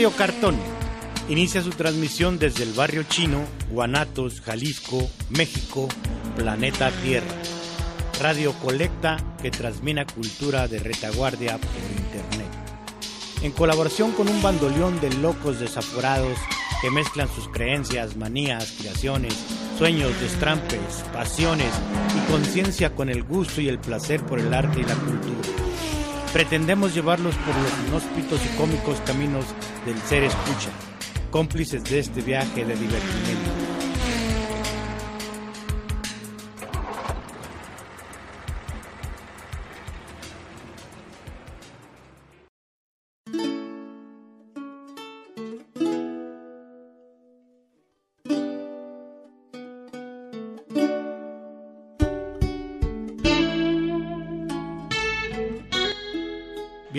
Radio Cartón inicia su transmisión desde el barrio chino, Guanatos, Jalisco, México, planeta Tierra. Radio Colecta que transmina cultura de retaguardia por internet. En colaboración con un bandoleón de locos desaforados que mezclan sus creencias, manías, creaciones, sueños, destrampes, pasiones y conciencia con el gusto y el placer por el arte y la cultura. Pretendemos llevarlos por los inhóspitos y cómicos caminos del ser escucha, cómplices de este viaje de divertimento.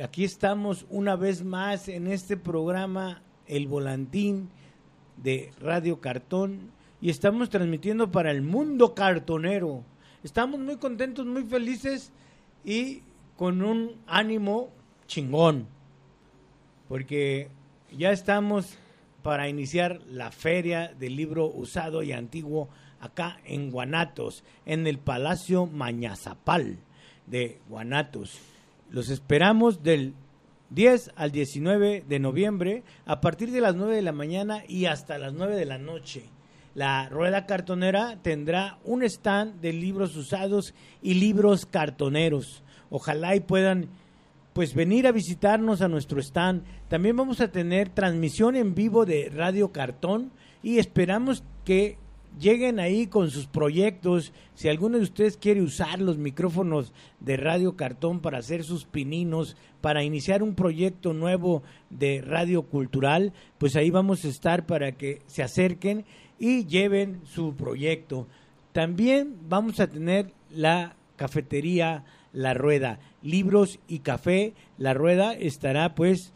aquí estamos una vez más en este programa El Volantín de Radio Cartón y estamos transmitiendo para el mundo cartonero. Estamos muy contentos, muy felices y con un ánimo chingón, porque ya estamos para iniciar la feria del libro usado y antiguo acá en Guanatos, en el Palacio Mañazapal de Guanatos. Los esperamos del 10 al 19 de noviembre a partir de las 9 de la mañana y hasta las 9 de la noche. La rueda cartonera tendrá un stand de libros usados y libros cartoneros. Ojalá y puedan pues venir a visitarnos a nuestro stand. También vamos a tener transmisión en vivo de Radio Cartón y esperamos que lleguen ahí con sus proyectos. Si alguno de ustedes quiere usar los micrófonos de Radio Cartón para hacer sus pininos, para iniciar un proyecto nuevo de radio cultural, pues ahí vamos a estar para que se acerquen y lleven su proyecto. También vamos a tener la cafetería La Rueda, libros y café. La Rueda estará pues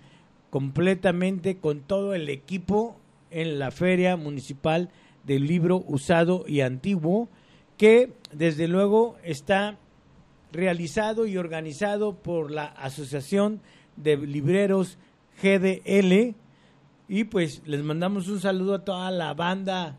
completamente con todo el equipo en la feria municipal del libro usado y antiguo, que desde luego está realizado y organizado por la Asociación de Libreros GDL. Y pues les mandamos un saludo a toda la banda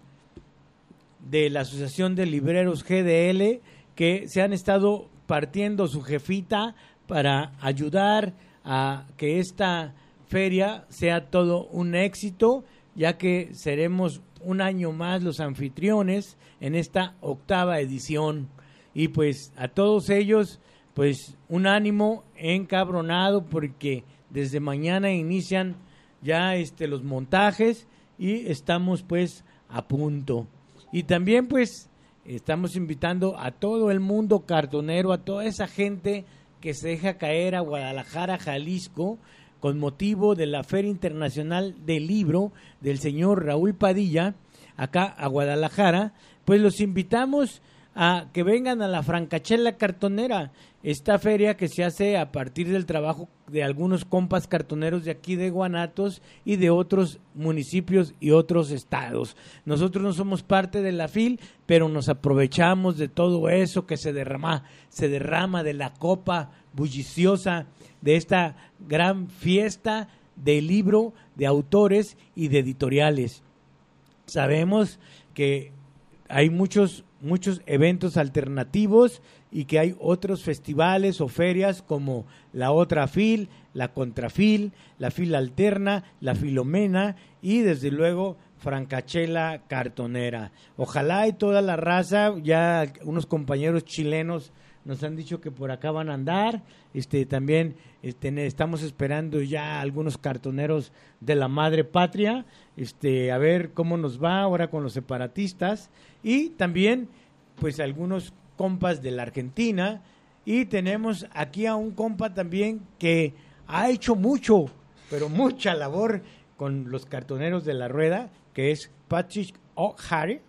de la Asociación de Libreros GDL que se han estado partiendo su jefita para ayudar a que esta feria sea todo un éxito, ya que seremos un año más los anfitriones en esta octava edición. Y pues a todos ellos, pues un ánimo encabronado porque desde mañana inician ya este los montajes y estamos pues a punto. Y también pues estamos invitando a todo el mundo cartonero, a toda esa gente que se deja caer a Guadalajara, Jalisco, con motivo de la Feria Internacional del Libro del señor Raúl Padilla, acá a Guadalajara, pues los invitamos a que vengan a la Francachela Cartonera, esta feria que se hace a partir del trabajo de algunos compas cartoneros de aquí de Guanatos y de otros municipios y otros estados. Nosotros no somos parte de la FIL, pero nos aprovechamos de todo eso que se derrama, se derrama de la copa bulliciosa de esta gran fiesta de libro, de autores y de editoriales. Sabemos que hay muchos muchos eventos alternativos y que hay otros festivales o ferias como la otra fil, la contrafil, la fil alterna, la filomena y desde luego Francachela Cartonera. Ojalá y toda la raza, ya unos compañeros chilenos nos han dicho que por acá van a andar. Este también este, estamos esperando ya algunos cartoneros de la madre patria, este, a ver cómo nos va ahora con los separatistas y también pues algunos compas de la Argentina y tenemos aquí a un compa también que ha hecho mucho, pero mucha labor con los cartoneros de la rueda, que es Patrick O'Hare,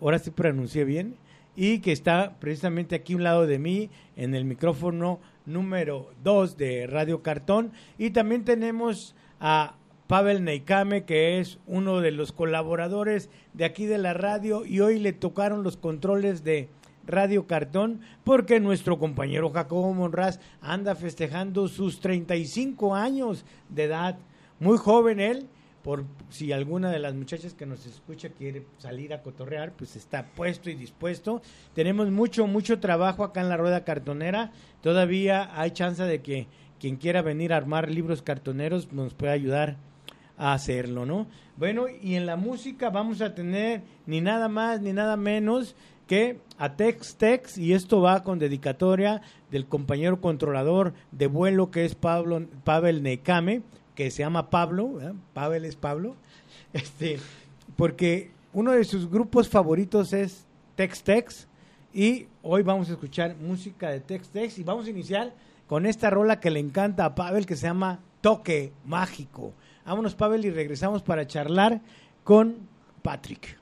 ahora sí pronuncié bien, y que está precisamente aquí a un lado de mí en el micrófono número 2 de Radio Cartón. Y también tenemos a Pavel Neikame, que es uno de los colaboradores de aquí de la radio, y hoy le tocaron los controles de Radio Cartón, porque nuestro compañero Jacobo Monraz anda festejando sus 35 años de edad. Muy joven él, por si alguna de las muchachas que nos escucha quiere salir a cotorrear, pues está puesto y dispuesto. Tenemos mucho, mucho trabajo acá en la rueda cartonera. Todavía hay chance de que quien quiera venir a armar libros cartoneros nos pueda ayudar a hacerlo, ¿no? Bueno, y en la música vamos a tener ni nada más ni nada menos que a Tex Tex, y esto va con dedicatoria del compañero controlador de vuelo que es Pablo, Pavel Nekame, que se llama Pablo, Pavel es Pablo, este, porque uno de sus grupos favoritos es Tex Tex, y hoy vamos a escuchar música de Tex Tex, y vamos a iniciar con esta rola que le encanta a Pavel, que se llama Toque Mágico. Vámonos, Pavel, y regresamos para charlar con Patrick.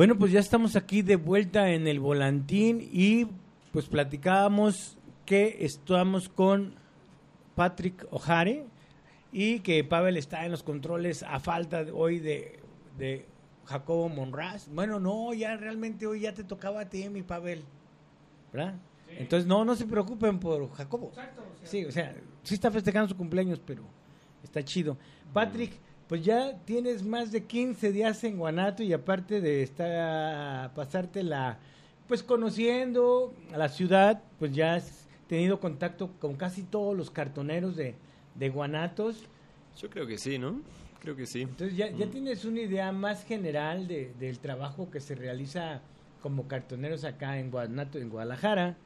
Bueno, pues ya estamos aquí de vuelta en el volantín y pues platicábamos que estamos con Patrick O'Hare y que Pavel está en los controles a falta hoy de, de Jacobo Monraz. Bueno, no, ya realmente hoy ya te tocaba a ti, mi Pavel. ¿Verdad? Entonces, no, no se preocupen por Jacobo. Exacto. sí, o sea, sí está festejando su cumpleaños, pero está chido. Patrick, pues ya tienes más de 15 días en Guanato y aparte de estar pasártela pues conociendo a la ciudad, pues ya has tenido contacto con casi todos los cartoneros de, de Guanatos. Yo creo que sí, ¿no? Creo que sí. Entonces ya, ya mm. tienes una idea más general de, del trabajo que se realiza como cartoneros acá en Guanato, en Guadalajara.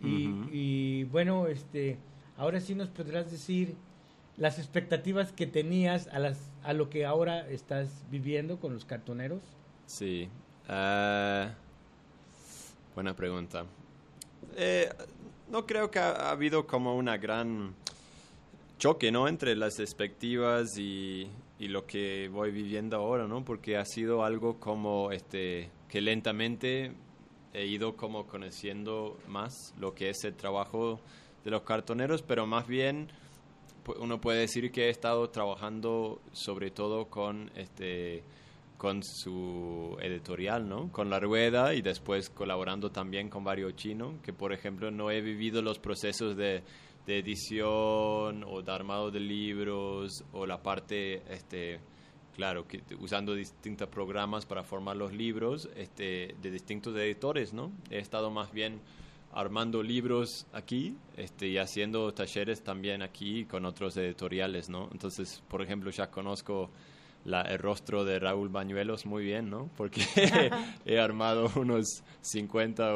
Y, y bueno, este, ahora sí nos podrás decir las expectativas que tenías a, las, a lo que ahora estás viviendo con los cartoneros? Sí. Uh, buena pregunta. Eh, no creo que ha, habido como una gran choque, ¿no? Entre las expectativas y, y, lo que voy viviendo ahora, ¿no? Porque ha sido algo como, este, que lentamente he ido como conociendo más lo que es el trabajo de los cartoneros, pero más bien uno puede decir que he estado trabajando sobre todo con este con su editorial, ¿no? Con La Rueda y después colaborando también con Vario Chino, que por ejemplo no he vivido los procesos de, de edición o de armado de libros o la parte, este, claro, que, usando distintos programas para formar los libros este, de distintos editores, ¿no? He estado más bien armando libros aquí este, y haciendo talleres también aquí con otros editoriales, ¿no? Entonces, por ejemplo, ya conozco la, el rostro de Raúl Bañuelos muy bien, ¿no? Porque he armado unos 50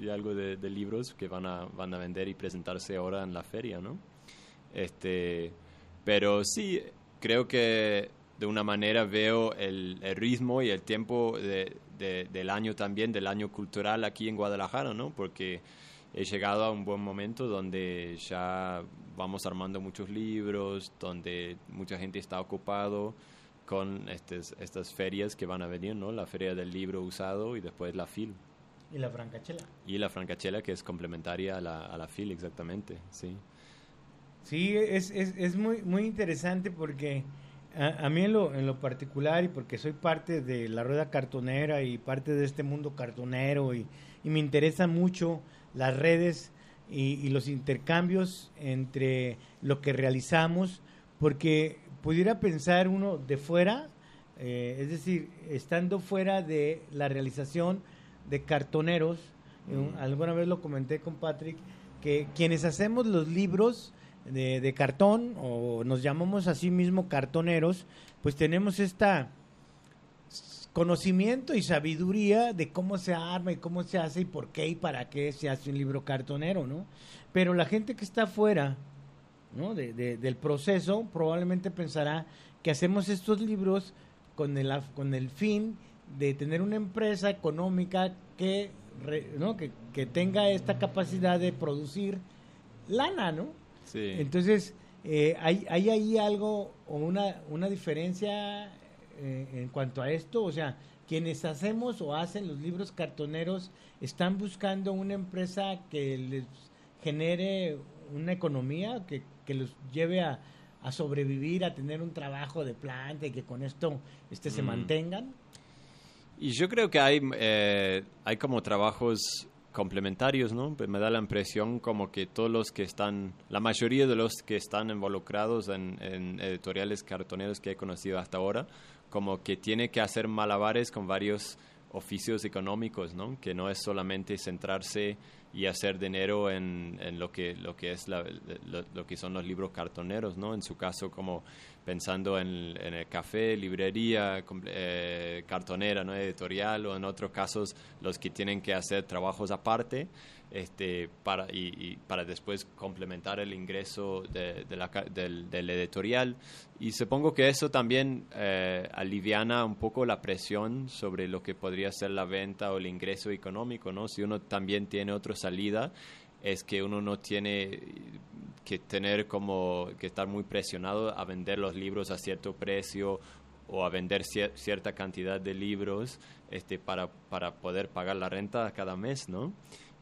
y algo de, libros que van a, van a vender y presentarse ahora en la feria, ¿no? Este, pero sí, creo que de una manera veo el, el ritmo y el tiempo de, del año también, del año cultural aquí en Guadalajara, ¿no? Porque he llegado a un buen momento donde ya vamos armando muchos libros, donde mucha gente está ocupado con estas, estas ferias que van a venir, ¿no? La feria del libro usado y después la FIL. Y la francachela. Y la francachela que es complementaria a la, a la FIL, exactamente, sí. Sí, es, es, es muy, muy interesante porque a, mí en lo, en lo particular y porque soy parte de la rueda cartonera y parte de este mundo cartonero y, me interesan mucho las redes y, los intercambios entre lo que realizamos, porque pudiera pensar uno de fuera, eh, es decir, estando fuera de la realización de cartoneros, mm. alguna vez lo comenté con Patrick, que quienes hacemos los libros de, cartón o nos llamamos así mismo cartoneros, pues tenemos esta conocimiento y sabiduría de cómo se arma y cómo se hace y por qué y para qué se hace un libro cartonero, ¿no? Pero la gente que está fuera ¿no? De, del proceso probablemente pensará que hacemos estos libros con el, con el fin de tener una empresa económica que, ¿no? que, que tenga esta capacidad de producir lana, ¿no? Entonces, eh, ¿hay, ¿hay ahí algo o una, una diferencia eh, en cuanto a esto? O sea, quienes hacemos o hacen los libros cartoneros están buscando una empresa que les genere una economía, que, que los lleve a, a sobrevivir, a tener un trabajo de planta y que con esto este, se mm. mantengan? Y yo creo que hay, eh, hay como trabajos complementarios, ¿no? Pues me da la impresión como que todos los que están, la mayoría de los que están involucrados en, editoriales cartoneros que he conocido hasta ahora, como que tiene que hacer malabares con varios oficios económicos, ¿no? Que no es solamente centrarse y hacer dinero en, en lo que lo que es lo, lo, que son los libros cartoneros, ¿no? En su caso como pensando en, el café, librería, eh, cartonera, ¿no? editorial, o en otros casos los que tienen que hacer trabajos aparte este, para, y, para después complementar el ingreso de, la, del, editorial. Y supongo que eso también eh, aliviana un poco la presión sobre lo que podría ser la venta o el ingreso económico, ¿no? Si uno también tiene otra salida, es que uno no tiene que tener como que estar muy presionado a vender los libros a cierto precio o a vender cierta cantidad de libros este, para, para poder pagar la renta cada mes, ¿no?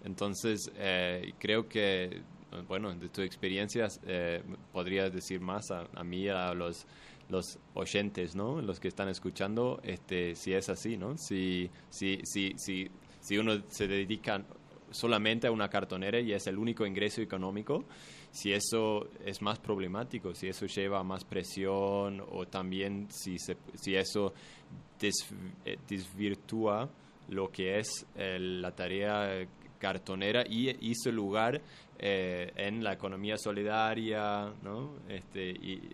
Entonces, eh, creo que, bueno, de tu experiencia, eh, podrías decir más a, a mí, a los, los oyentes, ¿no? Los que están escuchando, este, si es así, ¿no? Si, si, si, si, si uno se dedica solamente a una cartonera y es el único ingreso económico, si eso es más problemático, si eso lleva a más presión o también si, eso eh, desvirtúa lo que es la tarea cartonera y hizo lugar eh, en la economía solidaria, ¿no? Este, y,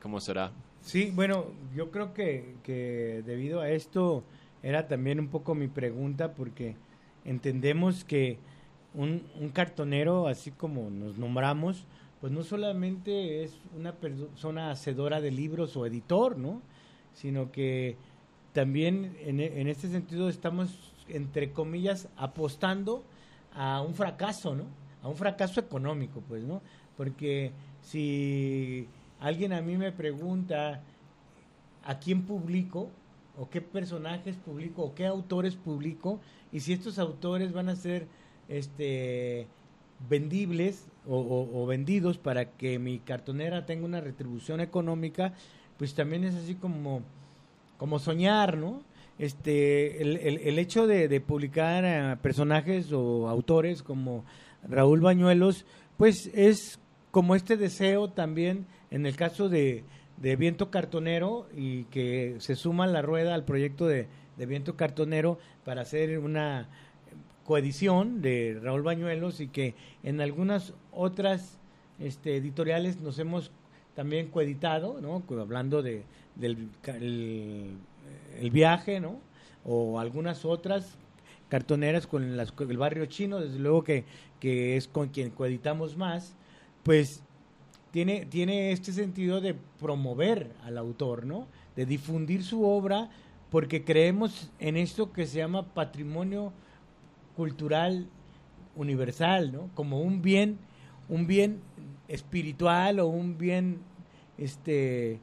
¿Cómo será? Sí, bueno, yo creo que, que debido a esto era también un poco mi pregunta porque entendemos que un, un cartonero, así como nos nombramos, pues no solamente es una persona hacedora de libros o editor, ¿no? Sino que también en, en este sentido estamos entre comillas, apostando a un fracaso, ¿no? A un fracaso económico, pues, ¿no? Porque si alguien a mí me pregunta a quién publico, o qué personajes publico, o qué autores publico, y si estos autores van a ser este vendibles o vendidos para que mi cartonera tenga una retribución económica, pues también es así como, como soñar, ¿no? este, el, el, hecho de, publicar a personajes o autores como Raúl Bañuelos, pues es como este deseo también, en el caso de, Viento Cartonero, y que se suma la rueda al proyecto de, Viento Cartonero para hacer una coedición de Raúl Bañuelos y que en algunas otras este, editoriales nos hemos también coeditado, ¿no? Hablando de, del el viaje, ¿no? O algunas otras cartoneras con las, el barrio chino, desde luego que, que es con quien coeditamos más, pues tiene, tiene este sentido de promover al autor, ¿no? De difundir su obra, porque creemos en esto que se llama patrimonio cultural universal, ¿no? Como un bien, un bien espiritual o un bien este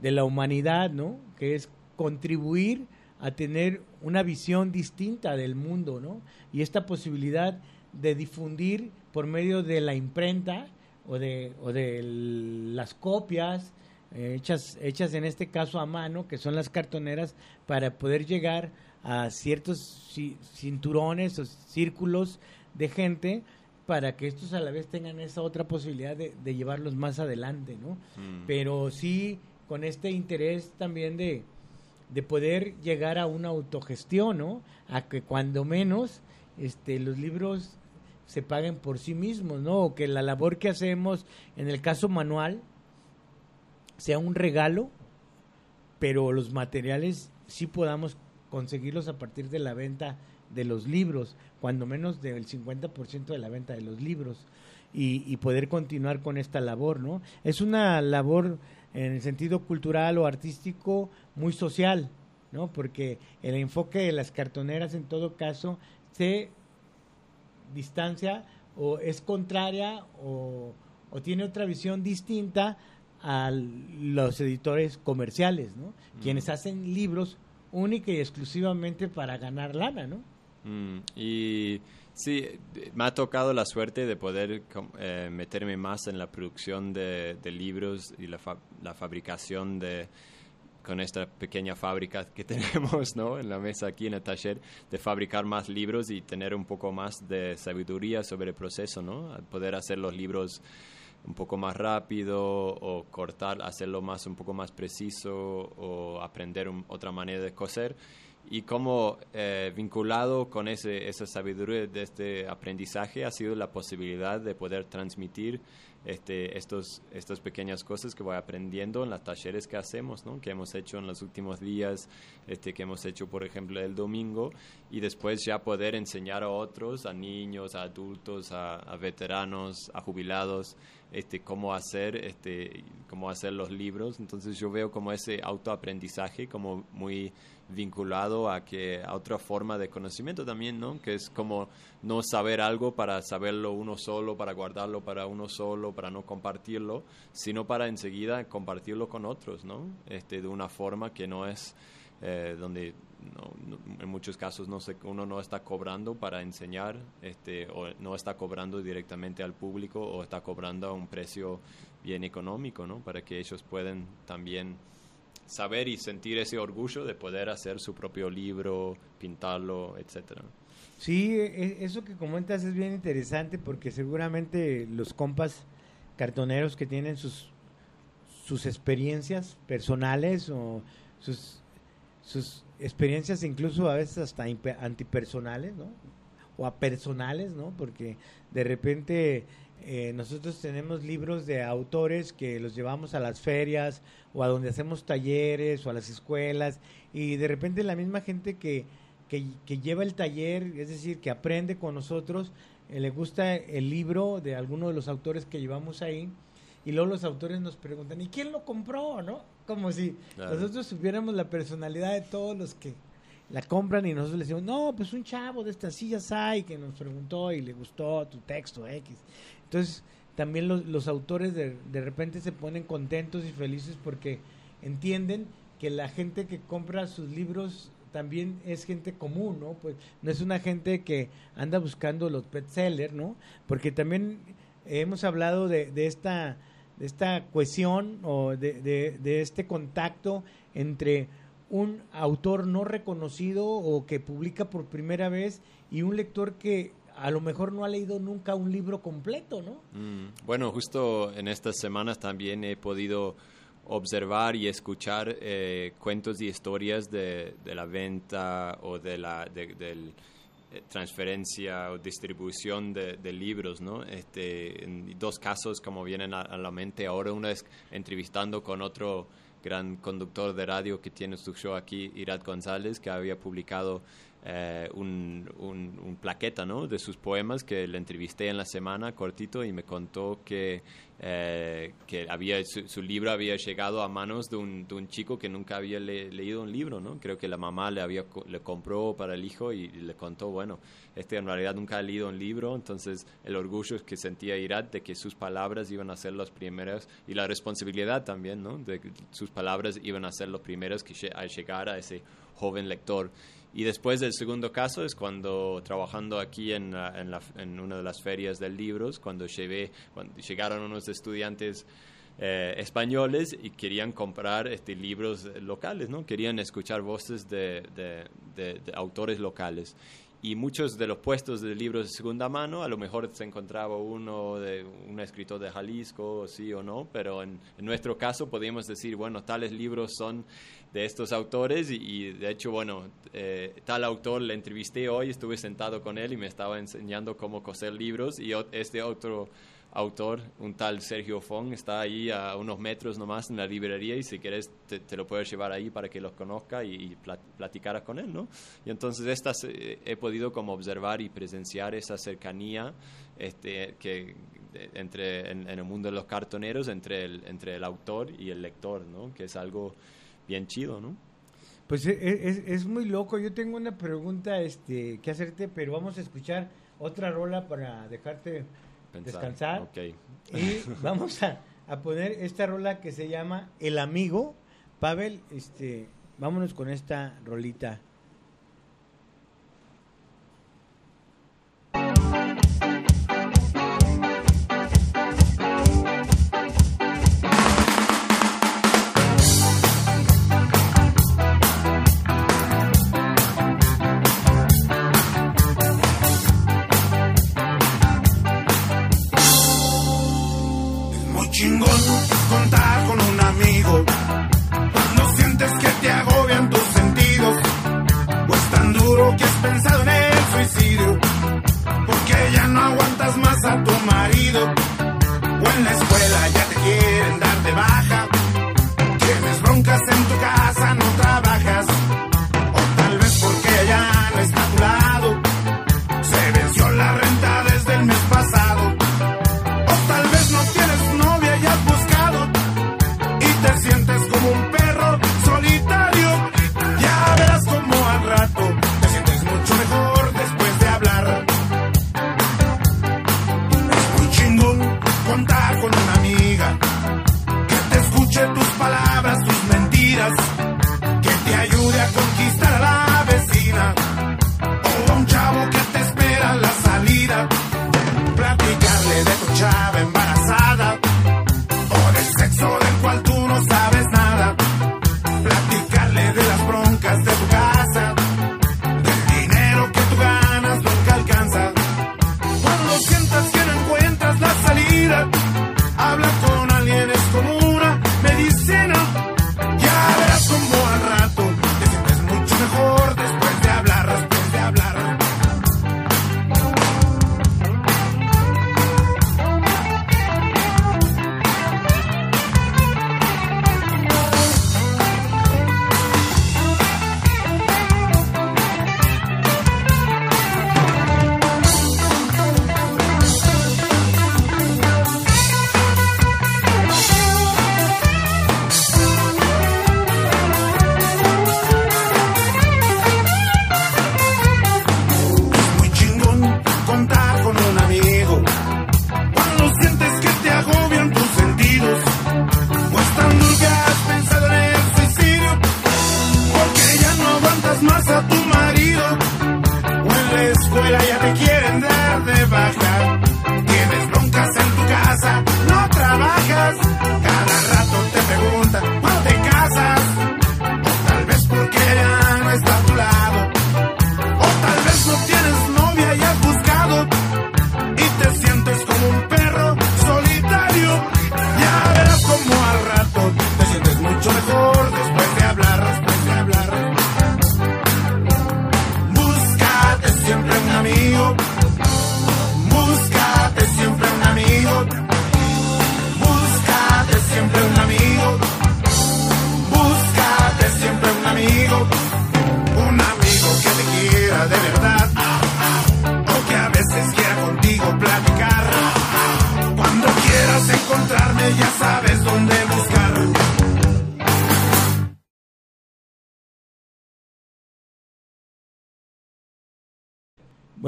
de la humanidad, ¿no? Que es contribuir a tener una visión distinta del mundo, ¿no? Y esta posibilidad de difundir por medio de la imprenta o de, o de las copias eh, hechas, hechas en este caso a mano, que son las cartoneras, para poder llegar a ciertos cinturones o círculos de gente para que estos a la vez tengan esa otra posibilidad de, llevarlos más adelante, ¿no? Mm. Pero sí con este interés también de, de poder llegar a una autogestión, ¿no? A que cuando menos este, los libros se paguen por sí mismos, ¿no? O que la labor que hacemos, en el caso manual, sea un regalo, pero los materiales sí podamos conseguirlos a partir de la venta de los libros, cuando menos del 50% de la venta de los libros, y, y poder continuar con esta labor, ¿no? Es una labor en el sentido cultural o artístico muy social, ¿no? Porque el enfoque de las cartoneras en todo caso se distancia o es contraria o, tiene otra visión distinta a los editores comerciales, ¿no? Mm. Quienes hacen libros única y exclusivamente para ganar lana, ¿no? Mm, y Sí, me ha tocado la suerte de poder eh, meterme más en la producción de, libros y la, la, fabricación de con esta pequeña fábrica que tenemos ¿no? en la mesa aquí en el taller de fabricar más libros y tener un poco más de sabiduría sobre el proceso, ¿no? poder hacer los libros un poco más rápido o cortar, hacerlo más un poco más preciso o aprender otra manera de coser y como eh, vinculado con ese, esa sabiduría de este aprendizaje ha sido la posibilidad de poder transmitir este, estos, estas pequeñas cosas que voy aprendiendo en los talleres que hacemos, ¿no? que hemos hecho en los últimos días, este, que hemos hecho, por ejemplo, el domingo, y después ya poder enseñar a otros, a niños, a adultos, a veteranos, a jubilados, este, cómo hacer, este, cómo hacer los libros. Entonces yo veo como ese autoaprendizaje como muy vinculado a que a otra forma de conocimiento también, ¿no? Que es como no saber algo para saberlo uno solo, para guardarlo para uno solo para no compartirlo, sino para enseguida compartirlo con otros, ¿no? Este, de una forma que no es eh, donde en muchos casos no se, uno no está cobrando para enseñar este, o no está cobrando directamente al público o está cobrando a un precio bien económico, ¿no? Para que ellos puedan también saber y sentir ese orgullo de poder hacer su propio libro, pintarlo, etcétera. Sí, e, e, eso que comentas es bien interesante porque seguramente los compas cartoneros que tienen sus sus experiencias personales o sus sus experiencias incluso a veces hasta antipersonales, ¿no? O apersonales, ¿no? Porque de repente eh, nosotros tenemos libros de autores que los llevamos a las ferias o a donde hacemos talleres o a las escuelas y de repente la misma gente que, que, lleva el taller, es decir, que aprende con nosotros, eh, le gusta el libro de alguno de los autores que llevamos ahí y luego los autores nos preguntan, ¿y quién lo compró? ¿no? Como si nosotros supiéramos la personalidad de todos los que la compran y nosotros le decimos, no, pues un chavo de estas sillas hay que nos preguntó y le gustó tu texto X. Entonces, también los, los autores de, de repente se ponen contentos y felices porque entienden que la gente que compra sus libros también es gente común, ¿no? Pues no es una gente que anda buscando los bestsellers, ¿no? Porque también hemos hablado de, de esta de esta cohesión o de, de, este contacto entre un autor no reconocido o que publica por primera vez y un lector que a lo mejor no ha leído nunca un libro completo, ¿no? Mm, bueno, justo en estas semanas también he podido observar y escuchar eh, cuentos y historias de, de, la venta o de la del, transferencia o distribución de, libros, ¿no? Este, en dos casos como vienen a, a, la mente ahora, uno es entrevistando con otro gran conductor de radio que tiene su show aquí, Irat González, que había publicado eh, un, plaqueta ¿no? de sus poemas que le entrevisté en la semana cortito y me contó que, eh, que había, su, libro había llegado a manos de un, chico que nunca había leído un libro. ¿no? Creo que la mamá le, había, le compró para el hijo y, le contó, bueno, este en realidad nunca ha leído un libro, entonces el orgullo que sentía Irat de que sus palabras iban a ser las primeras y la responsabilidad también ¿no? de que sus palabras iban a ser las primeras que al llegar a ese joven lector. Y después del segundo caso es cuando trabajando aquí en, en, la, en una de las ferias del libros, cuando, llevé, cuando llegaron unos estudiantes eh, españoles y querían comprar este, libros locales, ¿no? Querían escuchar voces de, de, de, de autores locales y muchos de los puestos de libros de segunda mano, a lo mejor se encontraba uno de un escritor de Jalisco, sí o no, pero en, nuestro caso podíamos decir, bueno, tales libros son de estos autores y, de hecho, bueno, eh, tal autor le entrevisté hoy, estuve sentado con él y me estaba enseñando cómo coser libros y este otro autor, un tal Sergio Fong, está ahí a unos metros nomás en la librería y si quieres te, lo puedes llevar ahí para que los conozca y, y platicara con él, ¿no? Y entonces estas, eh, he podido como observar y presenciar esa cercanía este, que entre en, en, el mundo de los cartoneros entre el, entre el autor y el lector, ¿no? Que es algo bien chido, ¿no? Pues e, e, es, es, muy loco. Yo tengo una pregunta este, que hacerte, pero vamos a escuchar otra rola para dejarte descansar. Y vamos a, a, poner esta rola que se llama El Amigo. Pavel, este, vámonos con esta rolita.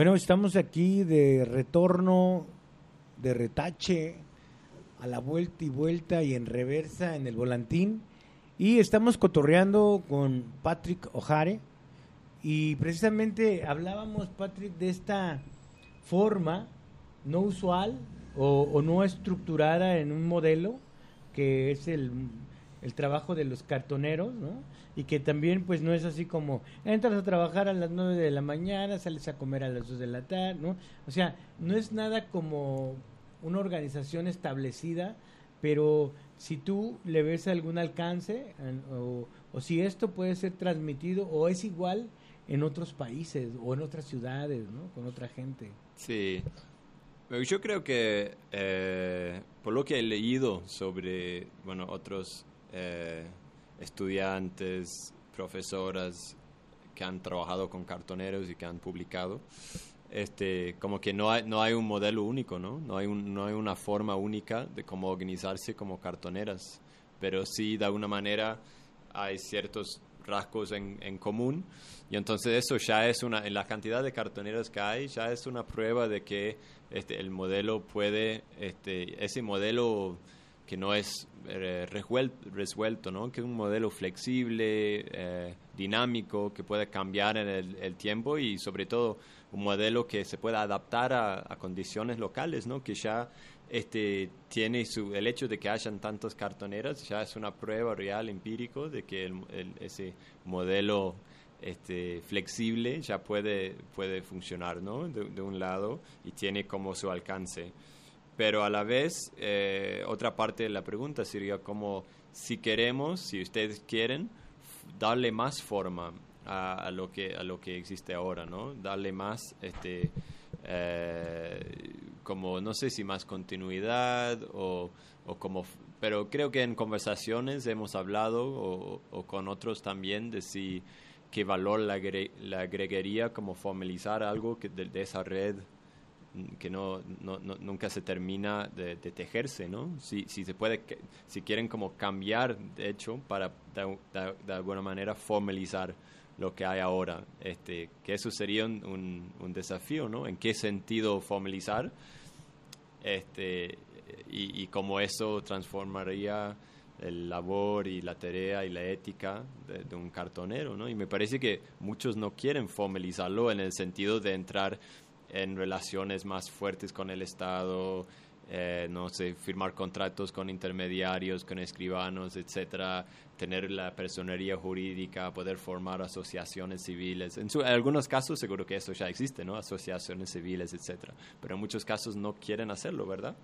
Bueno, estamos aquí de retorno, de retache, a la vuelta y vuelta y en reversa en el volantín. Y estamos cotorreando con Patrick O'Hare. Y precisamente hablábamos, Patrick, de esta forma no usual o, o no estructurada en un modelo, que es el, el trabajo de los cartoneros, ¿no? Y que también, pues, no es así como entras a trabajar a las 9 de la mañana, sales a comer a las 2 de la tarde, ¿no? O sea, no es nada como una organización establecida, pero si tú le ves algún alcance o, o si esto puede ser transmitido o es igual en otros países o en otras ciudades, ¿no? Con otra gente. Sí. Yo creo que eh, por lo que he leído sobre bueno otros eh, estudiantes, profesoras que han trabajado con cartoneros y que han publicado, este, como que no hay, no hay un modelo único, ¿no? No hay, un- no hay una forma única de cómo organizarse como cartoneras, pero sí de alguna manera hay ciertos rasgos en, en común y entonces eso ya es una, en la cantidad de cartoneras que hay, ya es una prueba de que este, el modelo puede, este, ese modelo que no es eh, resuel- resuelto, ¿no? que es un modelo flexible, eh, dinámico, que puede cambiar en el, tiempo y sobre todo un modelo que se pueda adaptar a, condiciones locales, ¿no? que ya este, tiene su, el hecho de que hayan tantas cartoneras, ya es una prueba real, empírico, de que el- ese modelo este, flexible ya puede, puede funcionar ¿no? de un lado y tiene como su alcance. Pero a la vez, eh, otra parte de la pregunta sería como si queremos, si ustedes quieren, darle más forma a, lo que a lo que existe ahora, ¿no? Darle más, este, eh, como no sé si más continuidad o, o como, pero creo que en conversaciones hemos hablado o, con otros también de si qué valor le, agre- le agregaría como formalizar algo que de, de esa red que no, no- no- nunca se termina de, de tejerse, ¿no? Si, si se puede, si quieren como cambiar, de hecho, para de, de- de alguna manera formalizar lo que hay ahora, este, que eso sería un- un desafío, ¿no? ¿En qué sentido formalizar? Este, y, y cómo eso transformaría el labor y la tarea y la ética de, de un cartonero, ¿no? Y me parece que muchos no quieren formalizarlo en el sentido de entrar en relaciones más fuertes con el Estado, eh, no sé, firmar contratos con intermediarios, con escribanos, etcétera, tener la personería jurídica, poder formar asociaciones civiles. En, su- en algunos casos seguro que eso ya existe, ¿no? Asociaciones civiles, etcétera. Pero en muchos casos no quieren hacerlo, ¿verdad?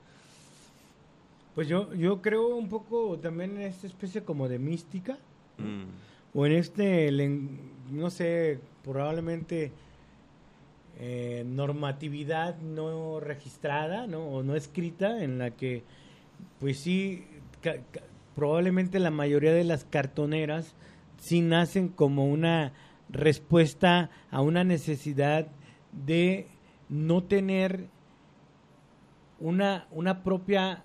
Pues yo, yo creo un poco también en esta especie como de mística, Mm. o en este, no sé, probablemente eh, normatividad no registrada, ¿no? O no escrita, en la que, pues sí, probablemente la mayoría de las cartoneras sí nacen como una respuesta a una necesidad de no tener una, una propia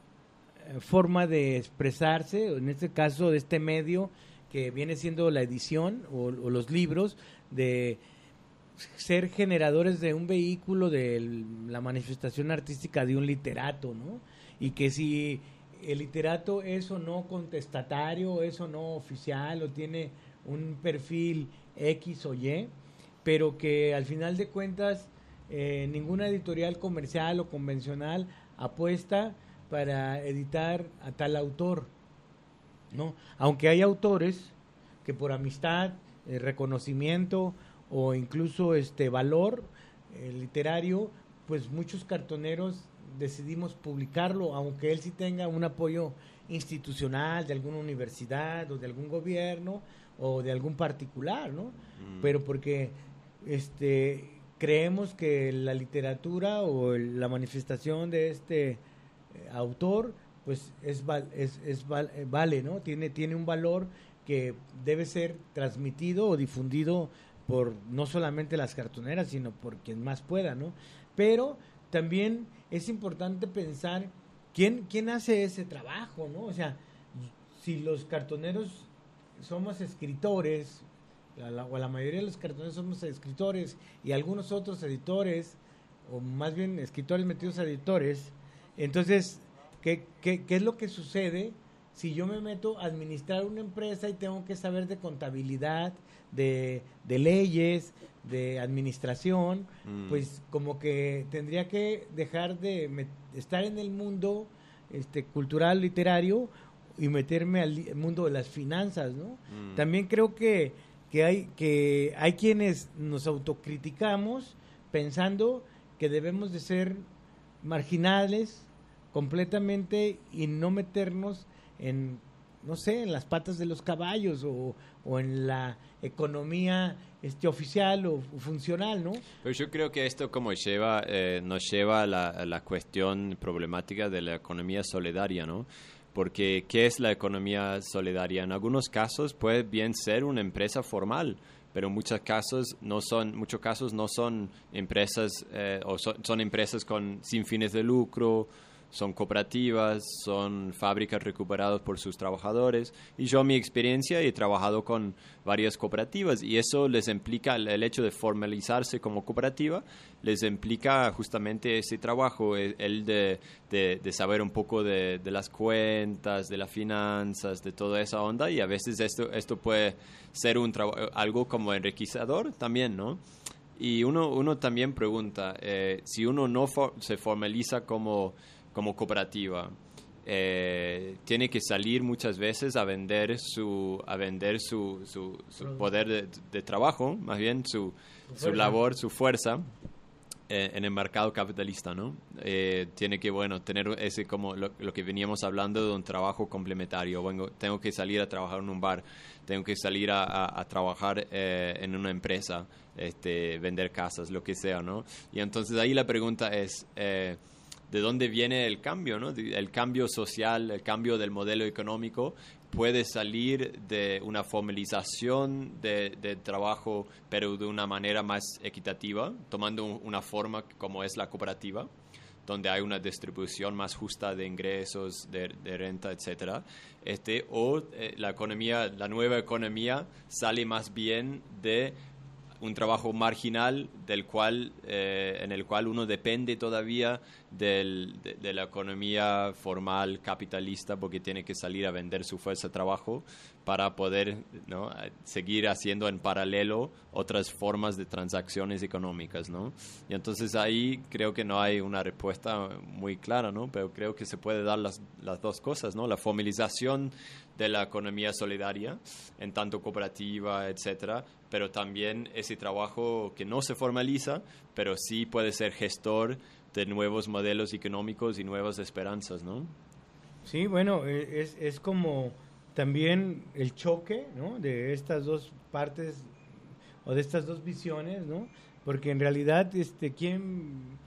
eh, forma de expresarse, en este caso de este medio que viene siendo la edición o los libros, de ser generadores de un vehículo de la manifestación artística de un literato, ¿no? Y que si el literato es o no contestatario, es o no oficial, o tiene un perfil X o Y, pero que al final de cuentas eh, ninguna editorial comercial o convencional apuesta para editar a tal autor, ¿no? Aunque hay autores que por amistad, eh, reconocimiento o incluso este valor eh, literario, pues muchos cartoneros decidimos publicarlo, aunque él sí tenga un apoyo institucional de alguna universidad o de algún gobierno o de algún particular, ¿no? Mm. Pero porque este creemos que la literatura o el- la manifestación de este eh, autor pues es, val- es, es val- eh, vale, ¿no? Tiene tiene un valor que debe ser transmitido o difundido por no solamente las cartoneras, sino por quien más pueda, ¿no? Pero también es importante pensar quién, quién hace ese trabajo, ¿no? O sea, si los cartoneros somos escritores, la- o la mayoría de los cartoneros somos escritores, y algunos otros editores, o más bien escritores metidos a editores, entonces, ¿qué, qué, qué es lo que sucede si yo me meto a administrar una empresa y tengo que saber de contabilidad, de, de leyes, de administración? Mm. Pues como que tendría que dejar de estar en el mundo este cultural literario y meterme al mundo de las finanzas, ¿no? Mm. También creo que, que hay que hay quienes nos autocriticamos pensando que debemos de ser marginales completamente y no meternos en no sé, en las patas de los caballos o, o en la economía este oficial o funcional, ¿no? Pero yo creo que esto como lleva, eh, nos lleva a la, a la cuestión problemática de la economía solidaria, ¿no? Porque, ¿qué es la economía solidaria? En algunos casos puede bien ser una empresa formal, pero en muchos casos no son, muchos casos no son empresas, eh, o son, son empresas con, sin fines de lucro, son cooperativas, son fábricas recuperadas por sus trabajadores. Y yo, mi experiencia, he trabajado con varias cooperativas y eso les implica, el hecho de formalizarse como cooperativa, les implica justamente ese trabajo, el, el de, de- de saber un poco de, de las cuentas, de las finanzas, de toda esa onda y a veces esto, esto puede ser un algo como enriquecedor también, ¿no? Y uno, uno también pregunta, eh, si uno no for- se formaliza como, como cooperativa, eh, tiene que salir muchas veces a vender su, a vender su, su, su poder de, de trabajo, más bien su, su labor, su fuerza eh, en el mercado capitalista, ¿no? Eh, tiene que, bueno, tener ese como lo, lo que veníamos hablando de un trabajo complementario. Vengo, tengo que salir a trabajar en un bar, tengo que salir a, a- a trabajar en una empresa, este, vender casas, lo que sea, ¿no? Y entonces ahí la pregunta es... de dónde viene el cambio, ¿no? El cambio social, el cambio del modelo económico puede salir de una formalización de, trabajo, pero de una manera más equitativa, tomando un- una forma como es la cooperativa, donde hay una distribución más justa de ingresos, de, de renta, etcétera. Este, o eh, la economía, la nueva economía sale más bien de un trabajo marginal del cual, eh, en el cual uno depende todavía del- de, la economía formal capitalista porque tiene que salir a vender su fuerza de trabajo para poder ¿no? seguir haciendo en paralelo otras formas de transacciones económicas. ¿no? Y entonces ahí creo que no hay una respuesta muy clara, ¿no? pero creo que se puede dar las, las dos cosas, ¿no? la formalización de la economía solidaria, en tanto cooperativa, etcétera, pero también ese trabajo que no se formaliza, pero sí puede ser gestor de nuevos modelos económicos y nuevas esperanzas, ¿no? Sí, bueno, e- es, es como también el choque, ¿no? De estas dos partes o de estas dos visiones, ¿no? Porque en realidad, este, ¿quién,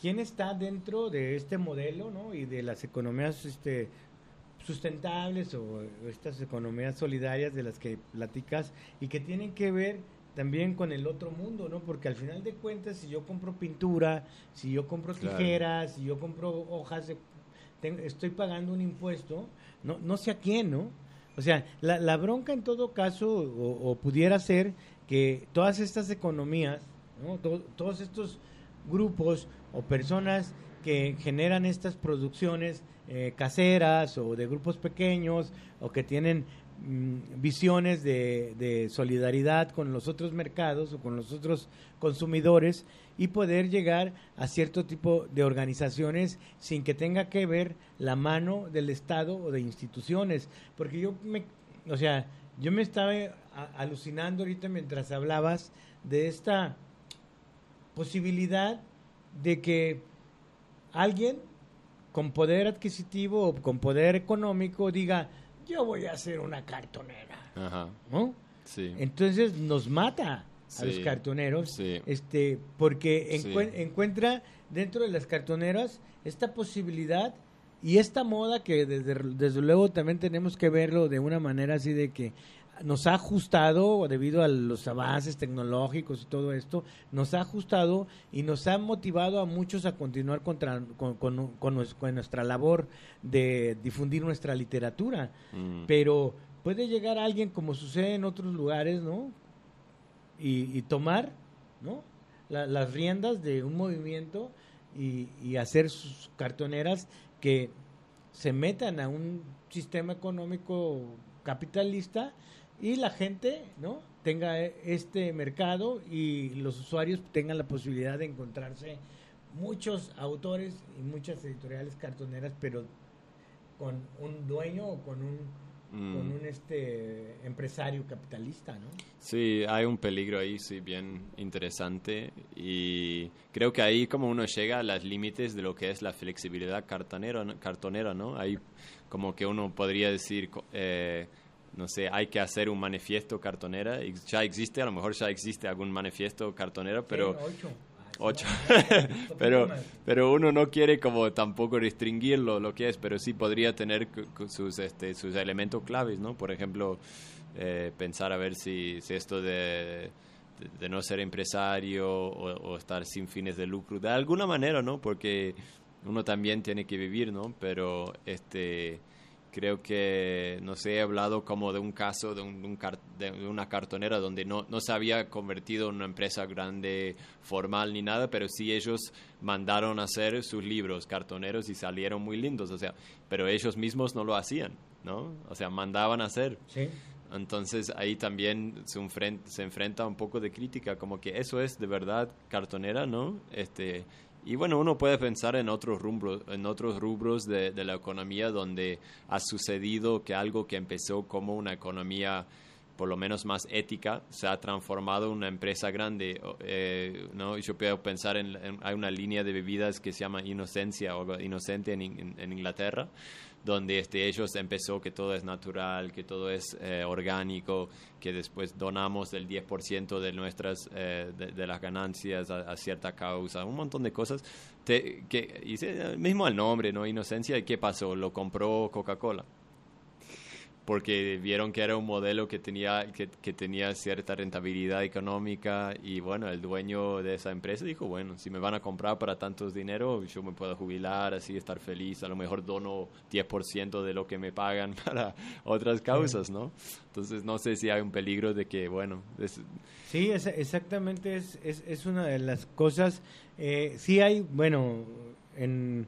quién está dentro de este modelo, ¿no? Y de las economías, este, sustentables o estas economías solidarias de las que platicas y que tienen que ver también con el otro mundo, ¿no? Porque al final de cuentas, si yo compro pintura, si yo compro Claro. tijeras, si yo compro hojas de estoy pagando un impuesto, no, no sé a quién, ¿no? O sea, la, la bronca en todo caso, o, o pudiera ser que todas estas economías, ¿no? To- todos estos grupos o personas que generan estas producciones eh, caseras o de grupos pequeños o que tienen mm, visiones de, solidaridad con los otros mercados o con los otros consumidores y poder llegar a cierto tipo de organizaciones sin que tenga que ver la mano del Estado o de instituciones. Porque yo me, o sea, yo me estaba a- alucinando ahorita mientras hablabas de esta posibilidad de que alguien con poder adquisitivo o con poder económico diga, yo voy a hacer una cartonera, Ajá, ¿no? sí. Entonces nos mata a los cartoneros, sí. este, porque Sí. encue- encuentra dentro de las cartoneras esta posibilidad y esta moda que desde, desde luego también tenemos que verlo de una manera así de que nos ha ajustado debido a los avances tecnológicos y todo esto, nos ha ajustado y nos ha motivado a muchos a continuar contra- con, con- con nues- con nuestra labor de difundir nuestra literatura Mm. pero puede llegar alguien como sucede en otros lugares, ¿no? Y, y tomar, ¿no? La- las riendas de un movimiento y, y hacer sus cartoneras que se metan a un sistema económico capitalista y la gente, ¿no? Tenga e- este mercado y los usuarios tengan la posibilidad de encontrarse muchos autores y muchas editoriales cartoneras, pero con un dueño o con un Mm. con un este empresario capitalista, ¿no? Sí, hay un peligro ahí, sí, bien interesante. Y creo que ahí como uno llega a los límites de lo que es la flexibilidad cartonera, cartonera, ¿no? Ahí como que uno podría decir, eh, no sé, hay que hacer un manifiesto cartonera. Ya existe, a lo mejor ya existe algún manifiesto cartonera, pero... Ocho. Ocho. Ah, pero, pero uno no quiere como tampoco restringirlo lo que es, pero sí podría tener sus, este, sus elementos claves, ¿no? Por ejemplo, eh, pensar a ver si, si esto de, de, de no ser empresario o, o estar sin fines de lucro, de alguna manera, ¿no? Porque uno también tiene que vivir, ¿no? Pero este creo que, no sé, he hablado como de un caso de, un, de un car- de una cartonera donde no, no se había convertido en una empresa grande, formal ni nada, pero sí ellos mandaron a hacer sus libros cartoneros y salieron muy lindos, o sea, pero ellos mismos no lo hacían, ¿no? O sea, mandaban a hacer. Sí. Entonces ahí también se, enfren- se enfrenta un poco de crítica, como que eso es de verdad cartonera, ¿no? Este, y bueno, uno puede pensar en otros rubros, en otros rubros de, la economía donde ha sucedido que algo que empezó como una economía por lo menos más ética, se ha transformado en una empresa grande. eh, ¿no? Yo puedo pensar en, en- hay una línea de bebidas que se llama Inocencia o Inocente en, In- en Inglaterra, donde este, ellos empezó que todo es natural, que todo es eh, orgánico, que después donamos el 10% de nuestras eh, de, las ganancias a, cierta causa, un montón de cosas. Te- que, y mismo el nombre, ¿no? Inocencia, ¿y qué pasó? Lo compró Coca-Cola porque vieron que era un modelo que tenía, que, que tenía cierta rentabilidad económica y bueno, el dueño de esa empresa dijo, bueno, si me van a comprar para tantos dinero, yo me puedo jubilar, así estar feliz, a lo mejor dono 10% de lo que me pagan para otras causas, ¿no? Entonces no sé si hay un peligro de que, bueno, es- Sí, es- exactamente es, es, es una de las cosas. Eh, sí hay, bueno, en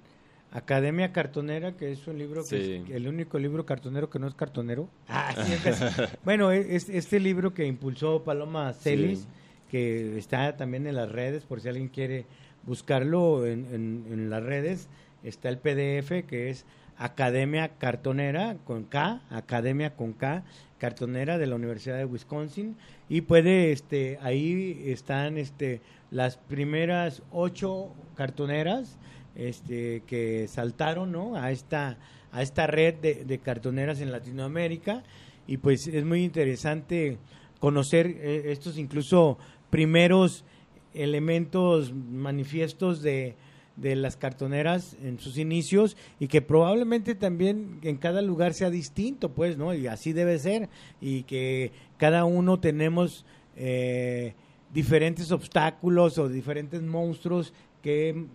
Academia Cartonera, que es un libro que Sí. es el único libro cartonero que no es cartonero. Ah, sí, bueno, es este libro que impulsó Paloma Celis, Sí. que está también en las redes, por si alguien quiere buscarlo en, en, en las redes, está el PDF que es Academia Cartonera con K, Academia con K, Cartonera de la Universidad de Wisconsin y puede, este, ahí están, este, las primeras ocho cartoneras, este, que saltaron, ¿no? A esta, a esta red de, cartoneras en Latinoamérica y pues es muy interesante conocer eh, estos incluso primeros elementos manifiestos de, de las cartoneras en sus inicios y que probablemente también en cada lugar sea distinto, pues, ¿no? Y así debe ser y que cada uno tenemos eh, diferentes obstáculos o diferentes monstruos que,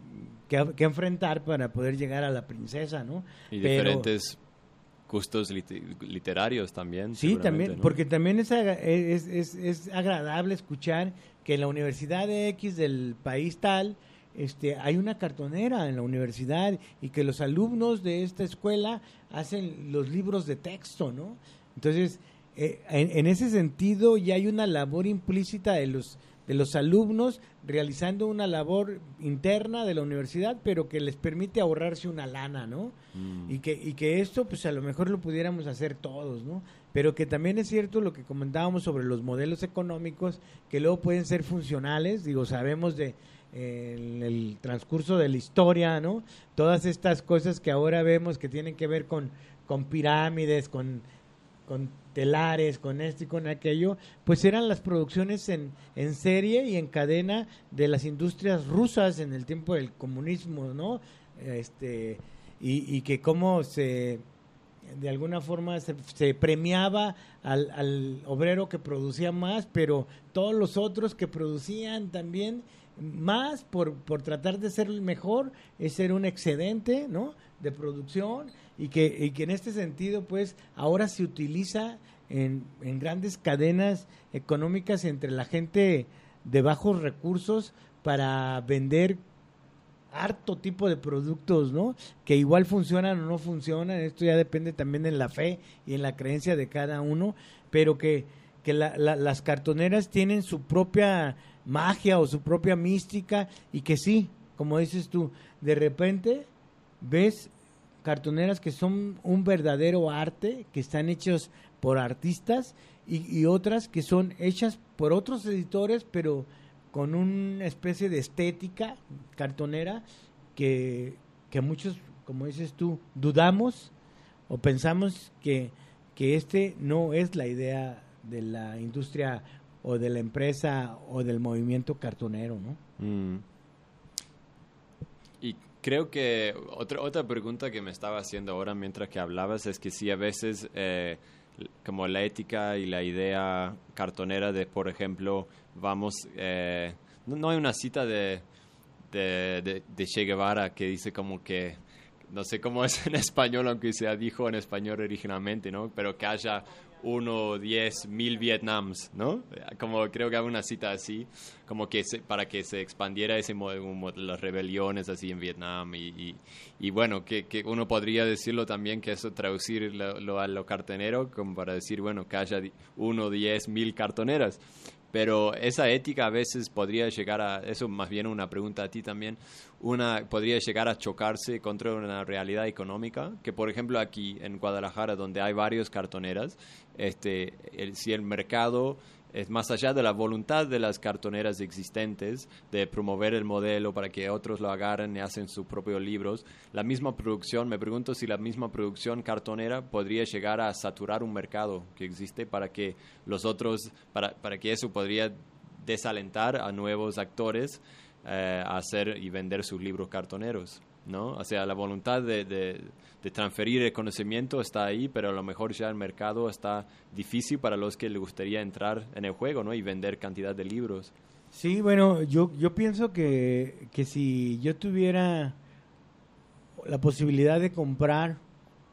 que, que enfrentar para poder llegar a la princesa, ¿no? y Pero- diferentes gustos lit- literarios también. Sí, también, ¿no? porque también es, es, es, es agradable escuchar que en la Universidad X del país tal este, hay una cartonera en la universidad y que los alumnos de esta escuela hacen los libros de texto, ¿no? Entonces, eh, en, en ese sentido ya hay una labor implícita de los de los alumnos realizando una labor interna de la universidad, pero que les permite ahorrarse una lana, ¿no? Mm. Y que, y que esto, pues a lo mejor lo pudiéramos hacer todos, ¿no? Pero que también es cierto lo que comentábamos sobre los modelos económicos, que luego pueden ser funcionales, digo, sabemos de eh, el transcurso de la historia, ¿no? Todas estas cosas que ahora vemos que tienen que ver con, con pirámides, con, con telares, con esto y con aquello, pues eran las producciones en, en serie y en cadena de las industrias rusas en el tiempo del comunismo, ¿no? Este, y, y que cómo se, de alguna forma, se, se premiaba al, obrero que producía más, pero todos los otros que producían también más por, por tratar de ser el mejor, es ser un excedente, ¿no? De producción y que, y que en este sentido, pues, ahora se utiliza en, en grandes cadenas económicas entre la gente de bajos recursos para vender harto tipo de productos, ¿no? Que igual funcionan o no funcionan, esto ya depende también en la fe y en la creencia de cada uno, pero que, que la- la- las cartoneras tienen su propia magia o su propia mística y que sí, como dices tú, de repente ves cartoneras que son un verdadero arte, que están hechos por artistas y, otras que son hechas por otros editores, pero con una especie de estética cartonera que, que muchos, como dices tú, dudamos o pensamos que, que este no es la idea de la industria o de la empresa o del movimiento cartonero, ¿no? Mm. Creo que otra, otra pregunta que me estaba haciendo ahora mientras que hablabas es que si a veces eh, como la ética y la idea cartonera de, por ejemplo, vamos, eh, no, hay una cita de, de, de, de Che Guevara que dice como que, no sé cómo es en español, aunque se dijo en español originalmente, ¿no? Pero que haya uno, diez, mil Vietnams, ¿no? Como creo que hay una cita así, como que se- para que se expandiera ese mo- mo- las rebeliones así en Vietnam y, bueno, que, uno podría decirlo también que eso traducir lo, a lo cartonero como para decir, bueno, que haya di- uno, diez, mil cartoneras. Pero esa ética a veces podría llegar a, eso más bien una pregunta a ti también, una podría llegar a chocarse contra una realidad económica, que por ejemplo aquí en Guadalajara, donde hay varios cartoneras, este, si el mercado es más allá de la voluntad de las cartoneras existentes de promover el modelo para que otros lo agarren y hacen sus propios libros, la misma producción, me pregunto si la misma producción cartonera podría llegar a saturar un mercado que existe para que los otros, para, para que eso podría desalentar a nuevos actores eh, a hacer y vender sus libros cartoneros. ¿No? O sea, la voluntad de, de- de transferir el conocimiento está ahí, pero a lo mejor ya el mercado está difícil para los que les gustaría entrar en el juego ¿no? y vender cantidad de libros. Sí, bueno, yo, yo pienso que, que si yo tuviera la posibilidad de comprar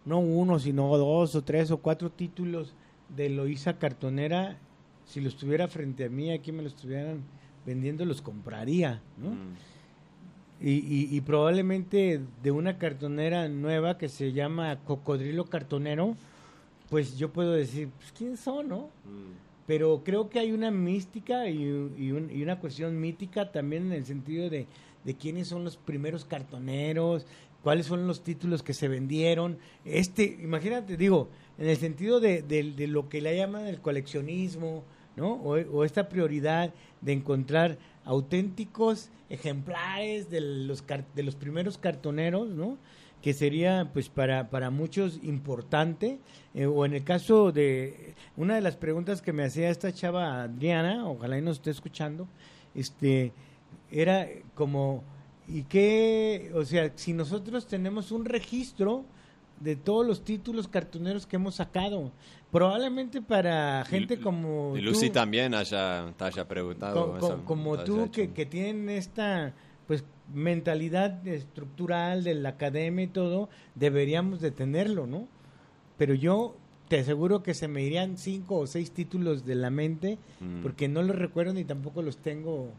no uno, sino dos o tres o cuatro títulos de Loíza Cartonera, si los tuviera frente a mí, aquí me los estuvieran vendiendo, los compraría, ¿no? Mm. Y, y, y probablemente de una cartonera nueva que se llama Cocodrilo Cartonero, pues yo puedo decir, pues quiénes son, ¿no? Mm. pero creo que hay una mística y, y un- y una cuestión mítica también en el sentido de, de quiénes son los primeros cartoneros, cuáles son los títulos que se vendieron. Este, imagínate, digo, en el sentido de, de- de lo que le llaman el coleccionismo, ¿no? O, o esta prioridad de encontrar auténticos ejemplares de los, de los primeros cartoneros, ¿no? que sería pues para, para muchos importante eh, o en el caso de una de las preguntas que me hacía esta chava Adriana ojalá y nos esté escuchando este era como y qué o sea si nosotros tenemos un registro de todos los títulos cartoneros que hemos sacado probablemente para gente como Y Lucy tú, también haya, te haya preguntado. co- co- eso, como tú que, que tienen esta pues mentalidad estructural de la academia y todo deberíamos de tenerlo no pero yo te aseguro que se me irían cinco o seis títulos de la mente Mm. porque no los recuerdo ni tampoco los tengo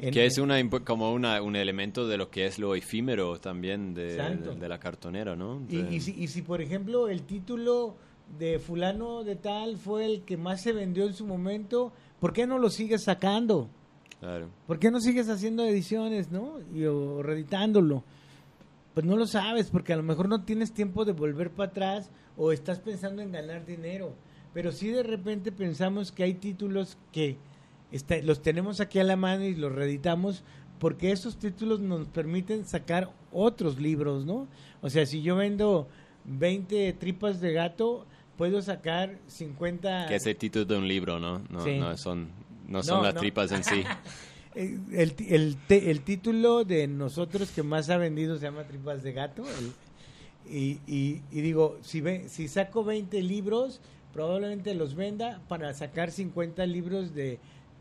en- Que es una, como una, un elemento de lo que es lo efímero también de, de, de la cartonera, ¿no? Y, y si, y si, por ejemplo, el título de fulano de tal fue el que más se vendió en su momento, ¿por qué no lo sigues sacando? Claro. ¿Por qué no sigues haciendo ediciones, no? Y, o reeditándolo. Pues no lo sabes, porque a lo mejor no tienes tiempo de volver para atrás o estás pensando en ganar dinero. Pero sí de repente pensamos que hay títulos que está- los tenemos aquí a la mano y los reeditamos porque esos títulos nos permiten sacar otros libros, ¿no? O sea, si yo vendo 20 tripas de gato, puedo sacar 50... Que es el título de un libro, ¿no? No, Sí. no son, no son No, las no. tripas en sí. El, el, el título de nosotros que más ha vendido se llama Tripas de Gato. el- y, y- y digo, si, ve, si saco 20 libros, probablemente los venda para sacar 50 libros de,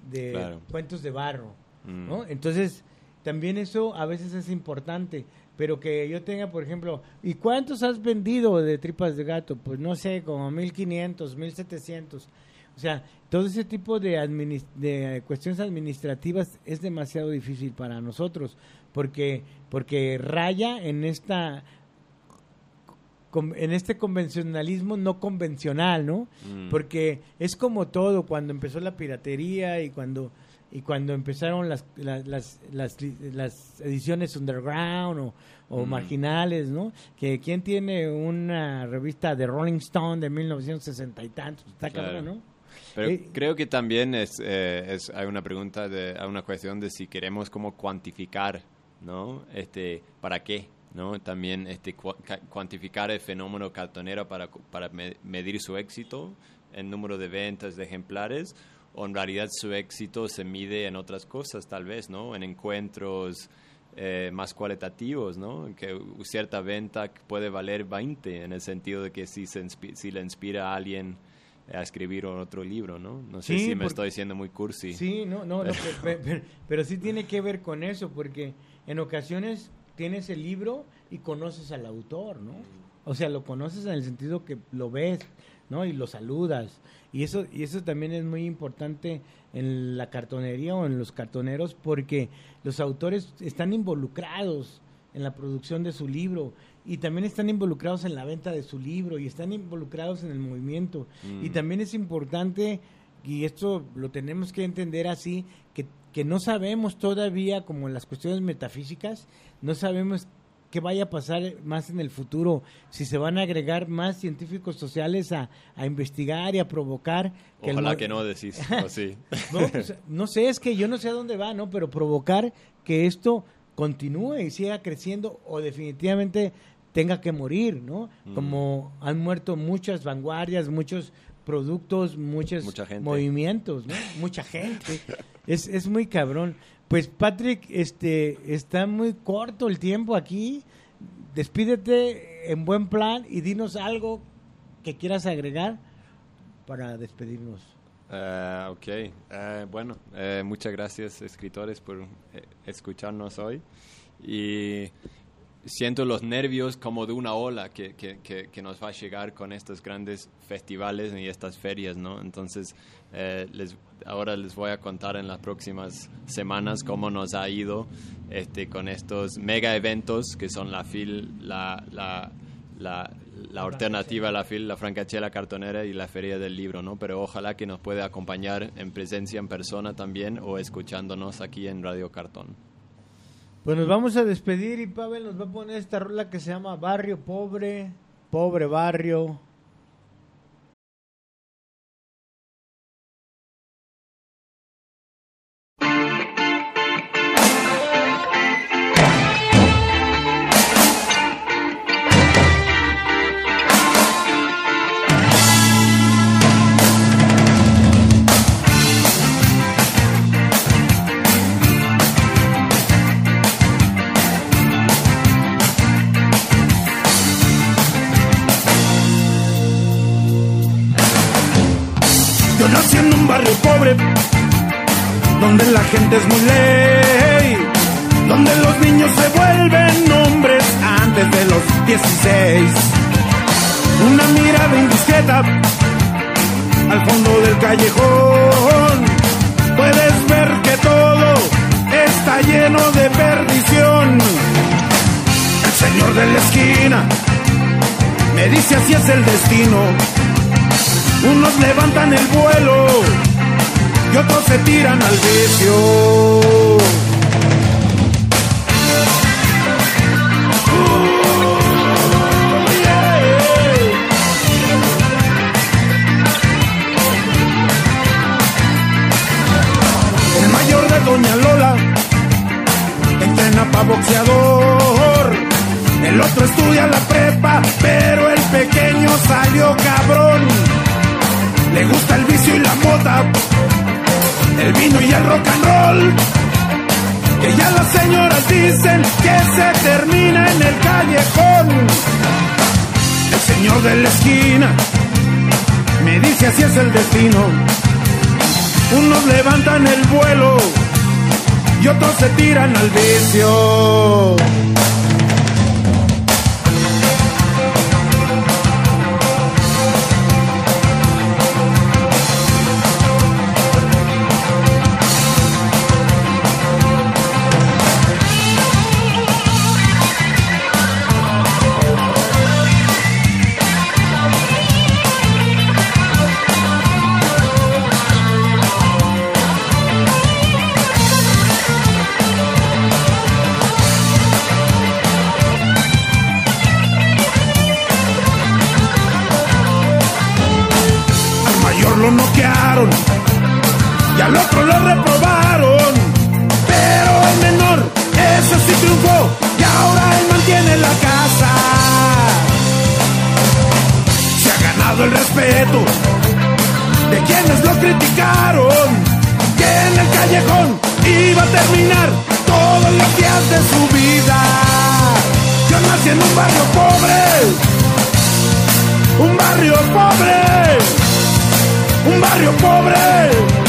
de Claro. cuentos de barro. Mm. ¿no? Entonces, también eso a veces es importante. Pero que yo tenga, por ejemplo, ¿y cuántos has vendido de tripas de gato? Pues no sé, como 1500, 1700. O sea, todo ese tipo de, de cuestiones administrativas es demasiado difícil para nosotros, porque, porque raya en esta en este convencionalismo no convencional, ¿no? Mm. Porque es como todo, cuando empezó la piratería y cuando y cuando empezaron las, la- las, las, li- las ediciones underground o, o Mm. marginales, ¿no? Que quien tiene una revista de Rolling Stone de 1960 y tantos, está Claro. cabrón, ¿no? Pero Eh, creo que también es, eh, es hay una pregunta, de, hay una cuestión de si queremos como cuantificar, ¿no? Este, ¿para qué? ¿No? También este, ca- cuantificar el fenómeno cartonero para, cu- para me- medir su éxito en número de ventas de ejemplares o en realidad su éxito se mide en otras cosas tal vez, ¿no? En encuentros eh, más cualitativos, ¿no? Que cierta venta puede valer 20 en el sentido de que si, se si le inspira a alguien a escribir otro libro, ¿no? No sé Sí, si me porque- estoy diciendo muy cursi. Sí, no, no, no, pe- pe- pe- pero, sí tiene que ver con eso, porque en ocasiones tienes el libro y conoces al autor, ¿no? O sea, lo conoces en el sentido que lo ves, ¿no? Y lo saludas. Y eso, y eso también es muy importante en la cartonería o en los cartoneros, porque los autores están involucrados en la producción de su libro y también están involucrados en la venta de su libro y están involucrados en el movimiento. Mm. Y también es importante, y esto lo tenemos que entender así, que, que no sabemos todavía, como en las cuestiones metafísicas, no sabemos qué vaya a pasar más en el futuro, si se van a agregar más científicos sociales a, a investigar y a provocar. el Ojalá que no decís, o sí. no, pues, no sé, es que yo no sé a dónde va, ¿no? Pero provocar que esto continúe y siga creciendo o definitivamente tenga que morir, ¿no? Mm. Como han muerto muchas vanguardias, muchos productos, muchos Mucha movimientos, ¿no? Mucha gente. es, es muy cabrón. Pues Patrick, este, está muy corto el tiempo aquí. Despídete en buen plan y dinos algo que quieras agregar para despedirnos. Eh, ok, Eh, bueno, eh, muchas gracias escritores por eh, escucharnos hoy. Y siento los nervios como de una ola que, que, que, nos va a llegar con estos grandes festivales y estas ferias, ¿no? Entonces, eh, les, ahora les voy a contar en las próximas semanas cómo nos ha ido este, con estos mega eventos que son la FIL, la... la la, la alternativa a la FIL, la Francachela Cartonera y la Feria del Libro, ¿no? Pero ojalá que nos pueda acompañar en presencia en persona también o escuchándonos aquí en Radio Cartón. Pues nos vamos a despedir y Pavel nos va a poner esta rola que se llama Barrio Pobre, Pobre Barrio. Gente es muy ley, donde los niños se vuelven hombres antes de los 16. Una mirada indiscreta al fondo del callejón, puedes ver que todo está lleno de perdición. El señor de la esquina me dice así es el destino. Unos levantan el vuelo y otros se tiran al vicio. El mayor de Doña Lola entrena pa' boxeador. El otro estudia la prepa, pero el pequeño salió cabrón. Le gusta el vicio y la mota, el vino y el rock and roll. Que ya las señoras dicen que se termina en el callejón. El señor de la esquina me dice así es el destino. Unos levantan el vuelo y otros se tiran al vicio. Callejón iba a terminar todos los días de su vida. Yo nací en un barrio pobre un barrio pobre, un barrio pobre.